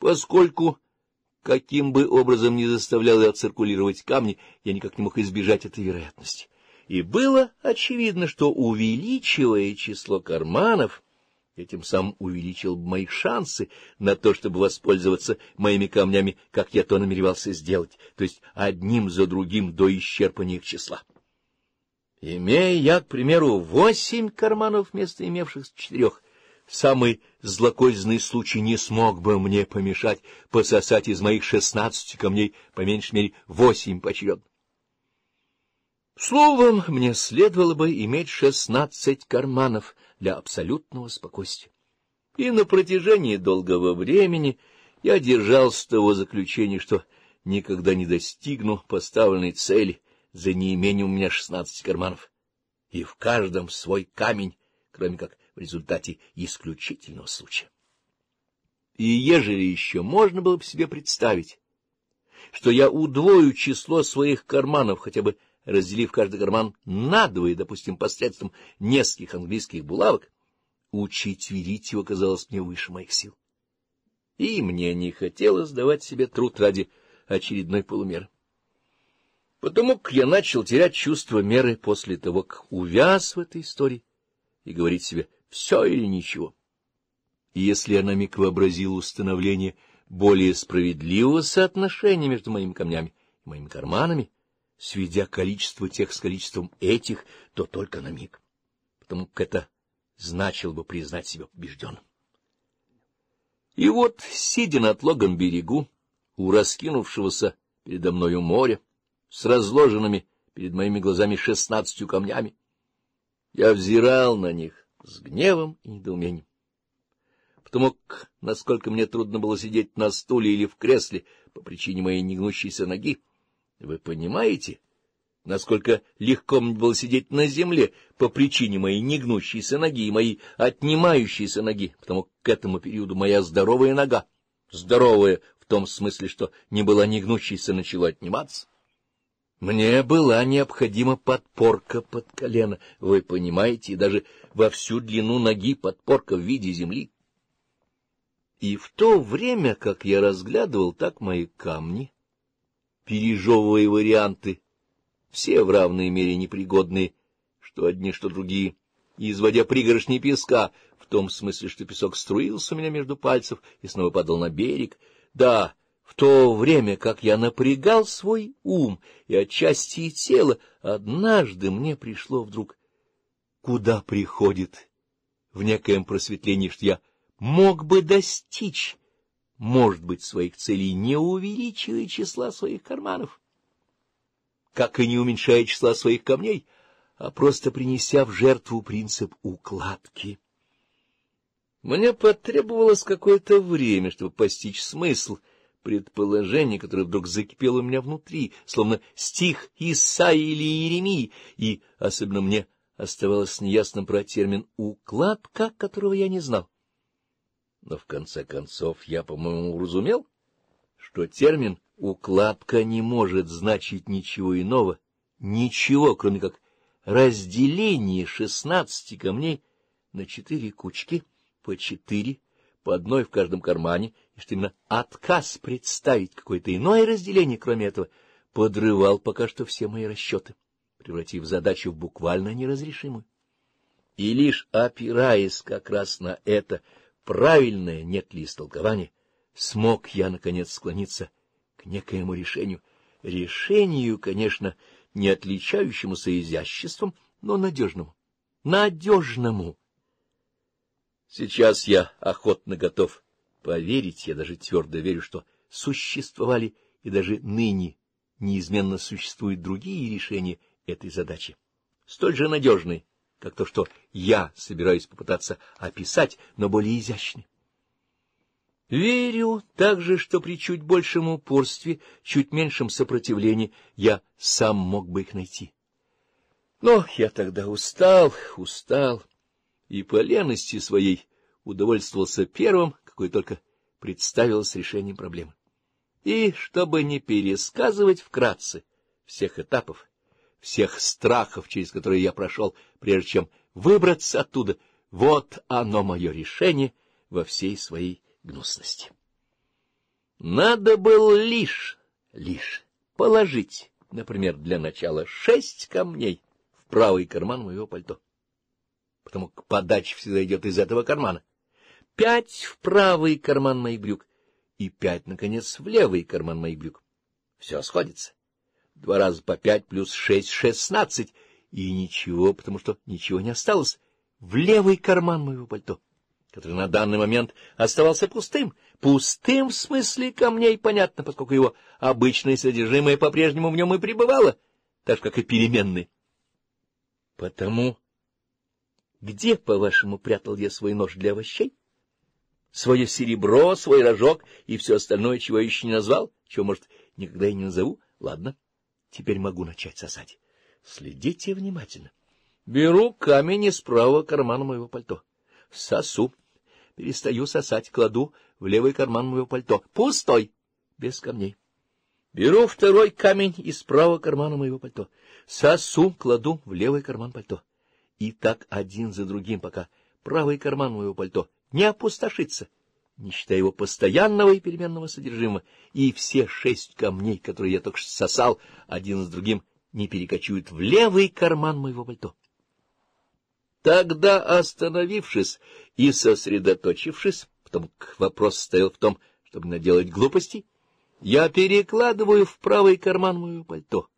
Поскольку, каким бы образом ни заставлял я циркулировать камни, я никак не мог избежать этой вероятности. И было очевидно, что, увеличивая число карманов, я тем самым увеличил бы мои шансы на то, чтобы воспользоваться моими камнями, как я то намеревался сделать, то есть одним за другим до исчерпания их числа. Имея я, к примеру, восемь карманов вместо имевшихся четырех, Самый злокозненный случай не смог бы мне помешать пососать из моих шестнадцати камней по меньшей мере восемь поочередно. Словом, мне следовало бы иметь шестнадцать карманов для абсолютного спокойствия. И на протяжении долгого времени я держался того заключения, что никогда не достигну поставленной цели за неимением у меня шестнадцати карманов. И в каждом свой камень, кроме как в результате исключительного случая. И ежели еще можно было бы себе представить, что я удвою число своих карманов, хотя бы разделив каждый карман надвое, допустим, посредством нескольких английских булавок, учетверить его казалось мне выше моих сил. И мне не хотелось давать себе труд ради очередной полумеры. Потому как я начал терять чувство меры после того, как увяз в этой истории, и говорить себе — все или ничего. И если я на миг вообразил установление более справедливого соотношения между моими камнями и моими карманами, сведя количество тех с количеством этих, то только на миг, потому как это значило бы признать себя побежденным. И вот, сидя на отлогом берегу, у раскинувшегося передо мною моря, с разложенными перед моими глазами шестнадцатью камнями, я взирал на них, с гневом и недоумением. Потому как, насколько мне трудно было сидеть на стуле или в кресле по причине моей негнущейся ноги, вы понимаете, насколько легко мне было сидеть на земле по причине моей негнущейся ноги и моей отнимающейся ноги, потому к этому периоду моя здоровая нога, здоровая в том смысле, что не была негнущейся, начала отниматься. Мне была необходима подпорка под колено, вы понимаете, и даже во всю длину ноги подпорка в виде земли. И в то время, как я разглядывал так мои камни, пережевывая варианты, все в равной мере непригодные, что одни, что другие, изводя пригоршни песка, в том смысле, что песок струился у меня между пальцев и снова падал на берег, да, в то время, как я напрягал свой ум и отчасти и тело, однажды мне пришло вдруг, куда приходит в некоем просветлении, что я мог бы достичь, может быть, своих целей, не увеличивая числа своих карманов, как и не уменьшая числа своих камней, а просто принеся в жертву принцип укладки. Мне потребовалось какое-то время, чтобы постичь смысл — предположение, которое вдруг закипело у меня внутри, словно стих Исаии или Иеремии, и особенно мне оставалось неясным про термин «укладка», которого я не знал. Но в конце концов я, по-моему, уразумел, что термин «укладка» не может значить ничего иного, ничего, кроме как разделение шестнадцати камней на четыре кучки по четыре по одной в каждом кармане, и что именно отказ представить какое-то иное разделение, кроме этого, подрывал пока что все мои расчеты, превратив задачу в буквально неразрешимую. И лишь опираясь как раз на это правильное нет ли истолкование, смог я, наконец, склониться к некоему решению. Решению, конечно, не отличающемуся изяществом, но надежному. Надежному! Сейчас я охотно готов поверить, я даже твердо верю, что существовали и даже ныне неизменно существуют другие решения этой задачи, столь же надежные, как то, что я собираюсь попытаться описать, но более изящны. Верю также, что при чуть большем упорстве, чуть меньшем сопротивлении я сам мог бы их найти. Но я тогда устал, устал и по лености своей удовольствовался первым, какой только представилось решением проблемы. И, чтобы не пересказывать вкратце всех этапов, всех страхов, через которые я прошел, прежде чем выбраться оттуда, вот оно мое решение во всей своей гнусности. Надо было лишь, лишь положить, например, для начала шесть камней в правый карман моего пальто потому как подача всегда идет из этого кармана. Пять в правый карман моих брюк и пять, наконец, в левый карман моих брюк. Все сходится. Два раза по пять плюс шесть — шестнадцать. И ничего, потому что ничего не осталось, в левый карман моего пальто, который на данный момент оставался пустым. Пустым в смысле камней, понятно, поскольку его обычное содержимое по-прежнему в нем и пребывало, так же, как и переменные. Потому где, по-вашему, прятал я свой нож для овощей? Свое серебро, свой рожок и все остальное, чего я еще не назвал, чего, может, никогда и не назову. Ладно, теперь могу начать сосать. Следите внимательно. Беру камень из правого кармана моего пальто. Сосу. Перестаю сосать, кладу в левый карман моего пальто. Пустой, без камней. Беру второй камень из правого кармана моего пальто. Сосу, кладу в левый карман пальто. И так один за другим, пока правый карман моего пальто не опустошится, не считая его постоянного и переменного содержимого, и все шесть камней, которые я только что сосал, один за другим не перекочуют в левый карман моего пальто. Тогда, остановившись и сосредоточившись, потому как вопрос стоял в том, чтобы наделать глупостей, я перекладываю в правый карман моего пальто,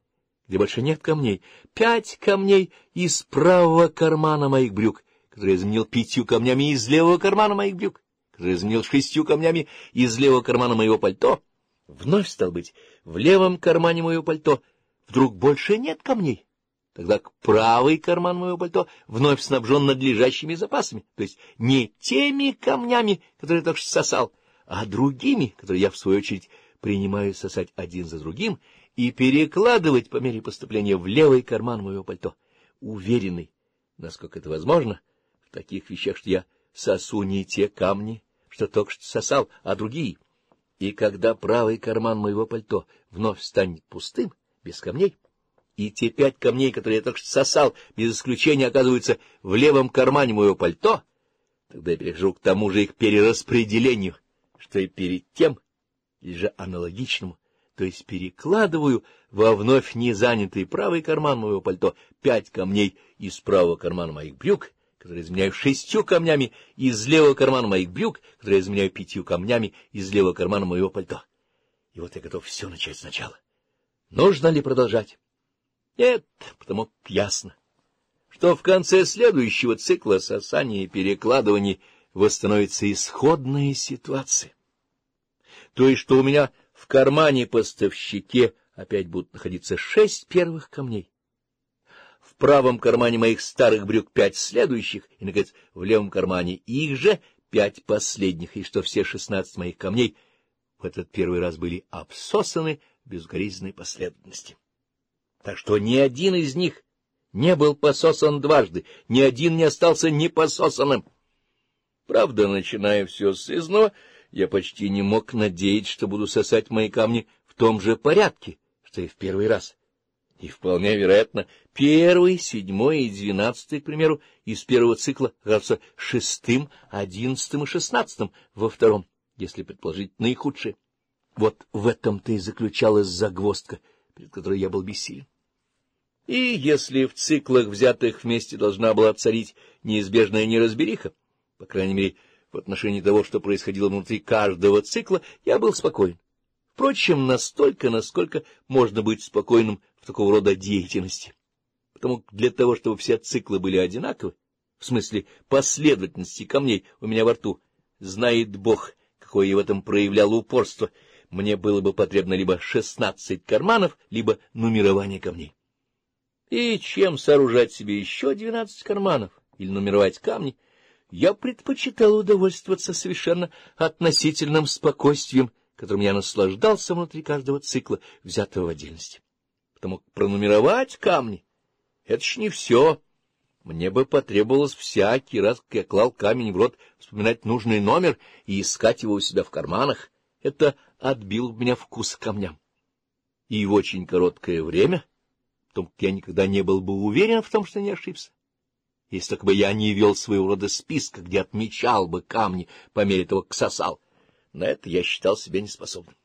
где больше нет камней, пять камней из правого кармана моих брюк, которые я заменил пятью камнями из левого кармана моих брюк, которые я заменил шестью камнями из левого кармана моего пальто. Вновь, стал быть, в левом кармане моего пальто вдруг больше нет камней. Тогда к правый карман моего пальто вновь снабжен надлежащими запасами, то есть не теми камнями, которые я только что сосал, а другими, которые я, в свою очередь, принимаю сосать один за другим — и перекладывать по мере поступления в левый карман моего пальто, уверенный, насколько это возможно, в таких вещах, что я сосу не те камни, что только что сосал, а другие. И когда правый карман моего пальто вновь станет пустым, без камней, и те пять камней, которые я только что сосал, без исключения оказываются в левом кармане моего пальто, тогда я перехожу к тому же их перераспределению, что и перед тем, или же аналогичному, то есть перекладываю во вновь не занятый правый карман моего пальто пять камней из правого кармана моих брюк, которые изменяю шестью камнями из левого кармана моих брюк, которые изменяю пятью камнями из левого кармана моего пальто. И вот я готов все начать сначала. Нужно ли продолжать? Нет, потому ясно, что в конце следующего цикла сосания и перекладываний восстановится исходная ситуация. То есть, что у меня в кармане поставщике опять будут находиться шесть первых камней. В правом кармане моих старых брюк пять следующих, и, наконец, в левом кармане их же пять последних, и что все шестнадцать моих камней в этот первый раз были обсосаны в безгоризненной последовательности. Так что ни один из них не был пососан дважды, ни один не остался непососанным. Правда, начиная все с изного, я почти не мог надеяться, что буду сосать мои камни в том же порядке, что и в первый раз. И вполне вероятно, первый, седьмой и двенадцатый, к примеру, из первого цикла кажутся шестым, одиннадцатым и шестнадцатым во втором, если предположить наихудшее. Вот в этом-то и заключалась загвоздка, перед которой я был бессилен. И если в циклах, взятых вместе, должна была царить неизбежная неразбериха, по крайней мере, в отношении того, что происходило внутри каждого цикла, я был спокоен. Впрочем, настолько, насколько можно быть спокойным в такого рода деятельности. Потому для того, чтобы все циклы были одинаковы, в смысле последовательности камней у меня во рту, знает Бог, какое я в этом проявлял упорство, мне было бы потребно либо шестнадцать карманов, либо нумерование камней. И чем сооружать себе еще двенадцать карманов или нумеровать камни — я предпочитал удовольствоваться совершенно относительным спокойствием, которым я наслаждался внутри каждого цикла, взятого в отдельности. Потому как пронумеровать камни — это ж не все. Мне бы потребовалось всякий раз, как я клал камень в рот, вспоминать нужный номер и искать его у себя в карманах. Это отбил у меня вкус к камням. И в очень короткое время, в том, как я никогда не был бы уверен в том, что не ошибся, если только бы я не вел своего рода списка, где отмечал бы камни по мере того, как сосал. На это я считал себя неспособным.